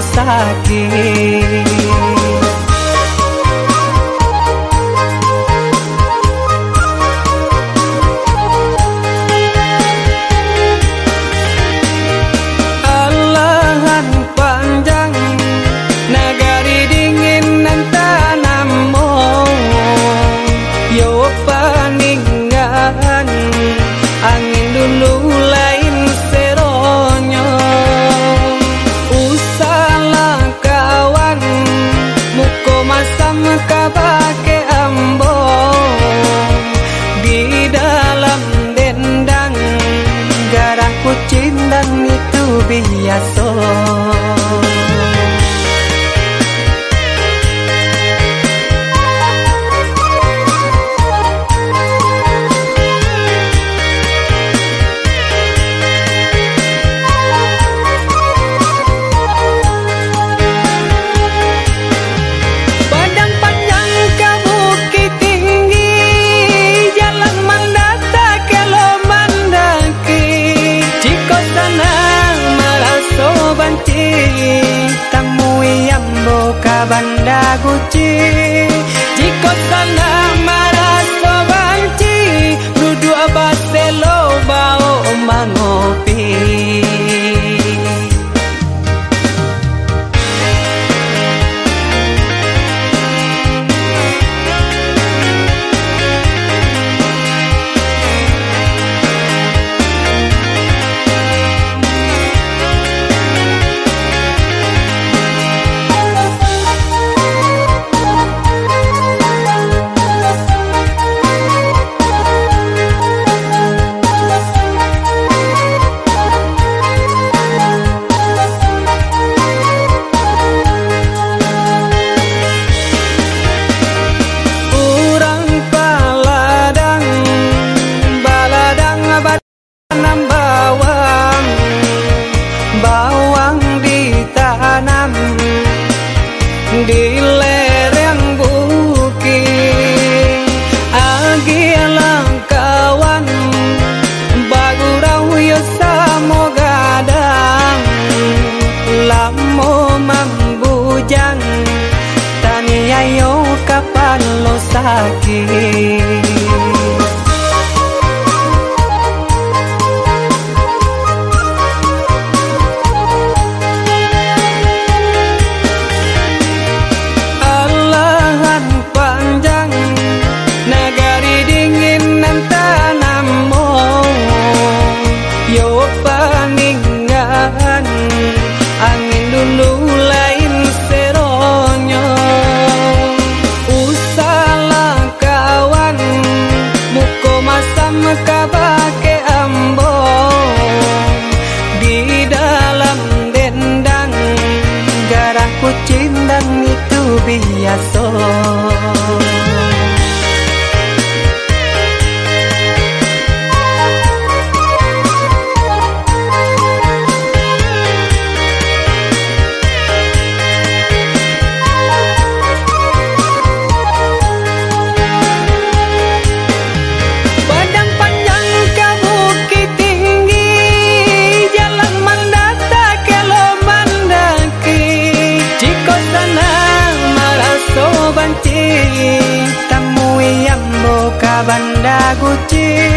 sakit humillación. Banda guci di lereng bukit. Agilang kawan bagurau yo samo gadang lamo mambujang tani ayo kapan lo sakit acaba Banda Gucci